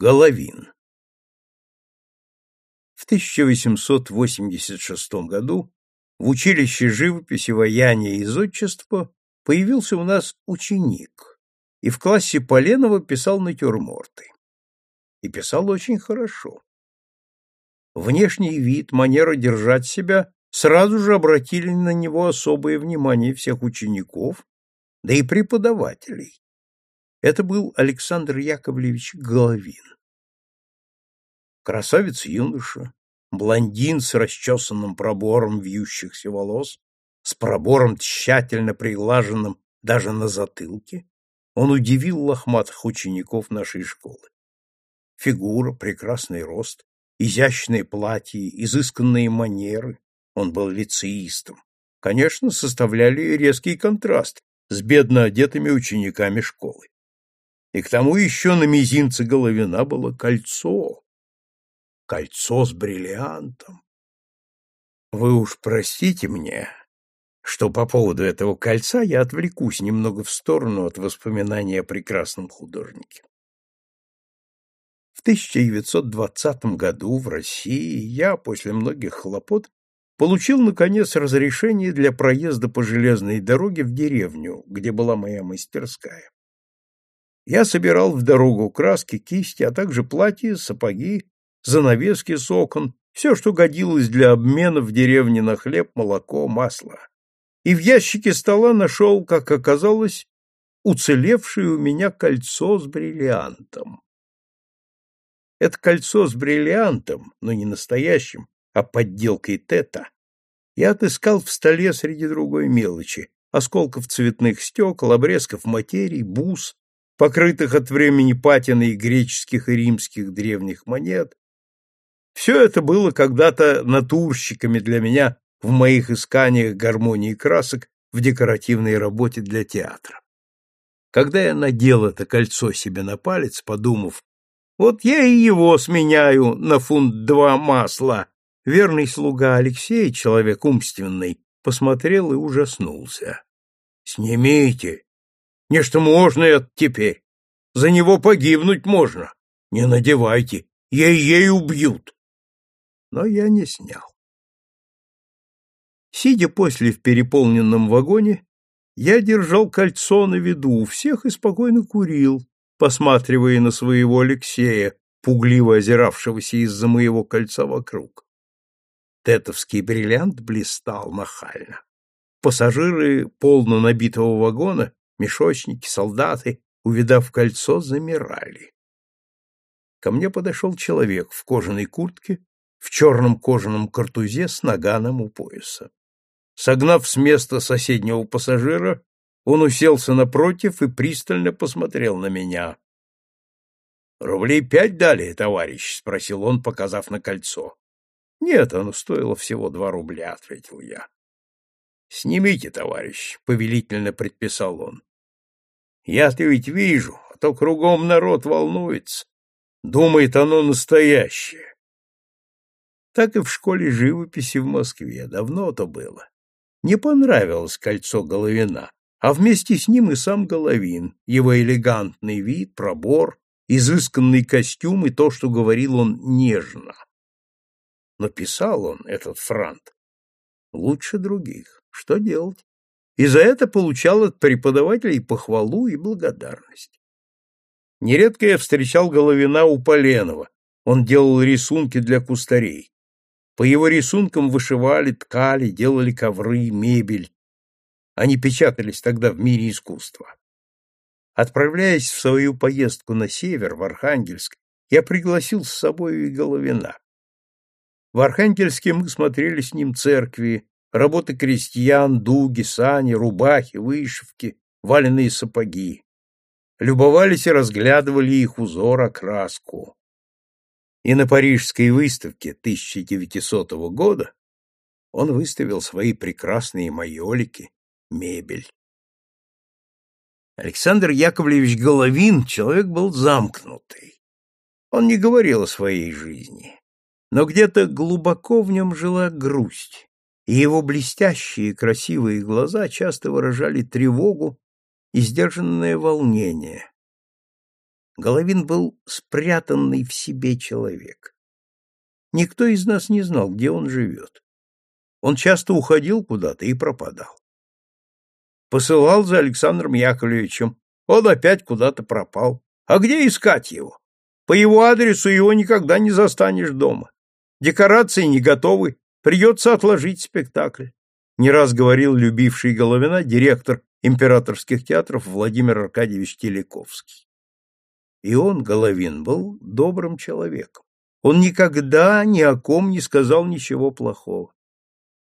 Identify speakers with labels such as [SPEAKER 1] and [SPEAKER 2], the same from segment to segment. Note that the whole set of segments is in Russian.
[SPEAKER 1] Головин В 1886 году в училище живописи, ваяния и зодчества появился у нас ученик, и в классе Поленова писал натюрморты. И писал очень хорошо. Внешний вид, манера держать себя сразу же обратили на него особое внимание всех учеников, да и преподавателей. Это был Александр Яковлевич Головин. Красавец-юноша, блондин с расчесанным пробором вьющихся волос, с пробором тщательно приглаженным даже на затылке, он удивил лохматых учеников нашей школы. Фигура, прекрасный рост, изящные платья, изысканные манеры, он был лицеистом, конечно, составляли резкий контраст с бедно одетыми учениками школы. И к тому еще на мизинце Головина было кольцо. Кольцо с бриллиантом. Вы уж простите мне, что по поводу этого кольца я отвлекусь немного в сторону от воспоминания о прекрасном художнике. В 1920 году в России я, после многих хлопот, получил, наконец, разрешение для проезда по железной дороге в деревню, где была моя мастерская. Я собирал в дорогу краски, кисти, а также платья, сапоги, занавески с окон, все, что годилось для обмена в деревне на хлеб, молоко, масло. И в ящике стола нашел, как оказалось, уцелевшее у меня кольцо с бриллиантом. Это кольцо с бриллиантом, но не настоящим, а подделкой тета, я отыскал в столе среди другой мелочи, осколков цветных стекол, обрезков материй, бус, покрытых от времени патиной греческих и римских древних монет. Все это было когда-то натурщиками для меня в моих исканиях гармонии красок в декоративной работе для театра. Когда я надел это кольцо себе на палец, подумав, вот я и его сменяю на фунт два масла, верный слуга Алексей, человек умственный, посмотрел и ужаснулся. — Снимите, Нечто можно это теперь. За него погибнуть можно. Не надевайте, ей-ей убьют. Но я не снял. Сидя после в переполненном вагоне, я держал кольцо на виду у всех и спокойно курил, посматривая на своего Алексея, пугливо озиравшегося из-за моего кольца вокруг. Тетовский бриллиант блистал нахально. Пассажиры полно набитого вагона Мешочники, солдаты, увидав кольцо, замирали. Ко мне подошел человек в кожаной куртке, в черном кожаном картузе с наганом у пояса. Согнав с места соседнего пассажира, он уселся напротив и пристально посмотрел на меня. — Рублей пять дали, товарищ? — спросил он, показав на кольцо. — Нет, оно стоило всего два рубля, — ответил я. — Снимите, товарищ, — повелительно предписал он. Я-то ведь вижу, а то кругом народ волнуется. Думает оно настоящее. Так и в школе живописи в Москве. Давно то было. Не понравилось кольцо Головина, а вместе с ним и сам Головин, его элегантный вид, пробор, изысканный костюм и то, что говорил он нежно. Но писал он, этот франт, лучше других. Что делать? И за это получал от преподавателей похвалу и благодарность. Нередко я встречал Головина у Поленова, он делал рисунки для кустарей. По его рисункам вышивали, ткали, делали ковры, мебель. Они печатались тогда в мире искусства. Отправляясь в свою поездку на север, в Архангельск, я пригласил с собой и Головина. В Архангельске мы смотрели с ним церкви, работы крестьян, дуги, сани, рубахи, вышивки, валенные сапоги. Любовались и разглядывали их узор, окраску. И на парижской выставке 1900 года он выставил свои прекрасные майолики, мебель. Александр Яковлевич Головин человек был замкнутый. Он не говорил о своей жизни, но где-то глубоко в нем жила грусть и его блестящие красивые глаза часто выражали тревогу и сдержанное волнение. Головин был спрятанный в себе человек. Никто из нас не знал, где он живет. Он часто уходил куда-то и пропадал. Посылал за Александром Яковлевичем. Он опять куда-то пропал. А где искать его? По его адресу его никогда не застанешь дома. Декорации не готовы, придется отложить спектакль. Не раз говорил любивший Головина директор императорских театров Владимир Аркадьевич Телековский. И он, Головин, был добрым человеком. Он никогда ни о ком не сказал ничего плохого.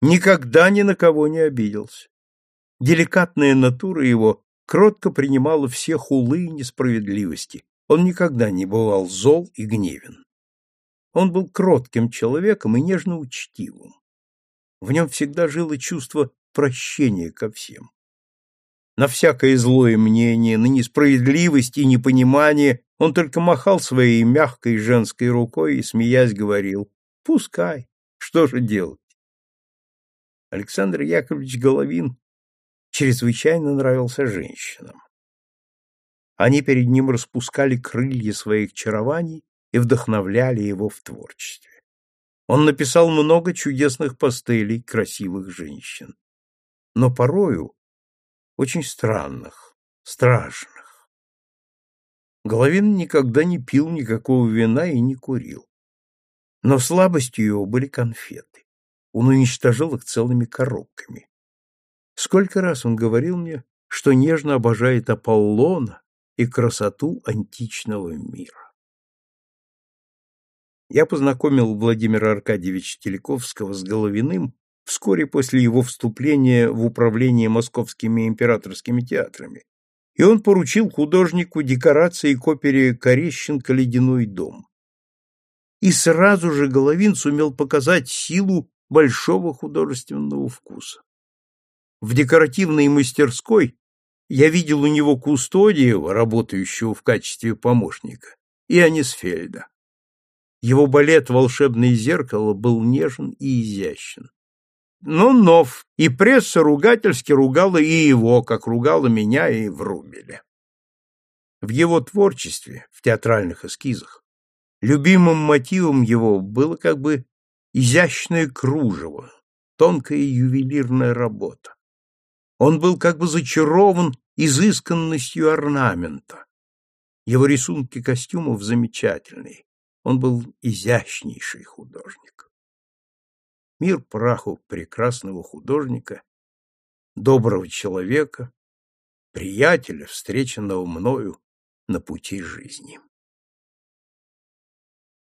[SPEAKER 1] Никогда ни на кого не обиделся. Деликатная натура его кротко принимала все хулы и несправедливости. Он никогда не бывал зол и гневен. Он был кротким человеком и нежно учтивым. В нем всегда жило чувство прощения ко всем. На всякое злое мнение, на несправедливость и непонимание он только махал своей мягкой женской рукой и, смеясь, говорил «Пускай, что же делать?» Александр Яковлевич Головин чрезвычайно нравился женщинам. Они перед ним распускали крылья своих чарований и вдохновляли его в творчестве. Он написал много чудесных пастелей красивых женщин, но порою очень странных, страшных. Головин никогда не пил никакого вина и не курил. Но слабостью его были конфеты. Он уничтожил их целыми коробками. Сколько раз он говорил мне, что нежно обожает Аполлона и красоту античного мира. Я познакомил Владимира Аркадьевича Телековского с Головиным вскоре после его вступления в управление московскими императорскими театрами, и он поручил художнику декорации к опере Корещенко «Ледяной дом». И сразу же Головин сумел показать силу большого художественного вкуса. В декоративной мастерской я видел у него Кустодиева, работающего в качестве помощника, и Анисфельда. Его балет «Волшебное зеркало» был нежен и изящен. Но нов, и пресса ругательски ругала и его, как ругала меня и Врубеля. В его творчестве, в театральных эскизах, любимым мотивом его было как бы изящное кружево, тонкая ювелирная работа. Он был как бы зачарован изысканностью орнамента. Его рисунки костюмов замечательные. Он был изящнейший художник. Мир праху прекрасного художника, доброго человека, приятеля, встреченного мною на пути жизни.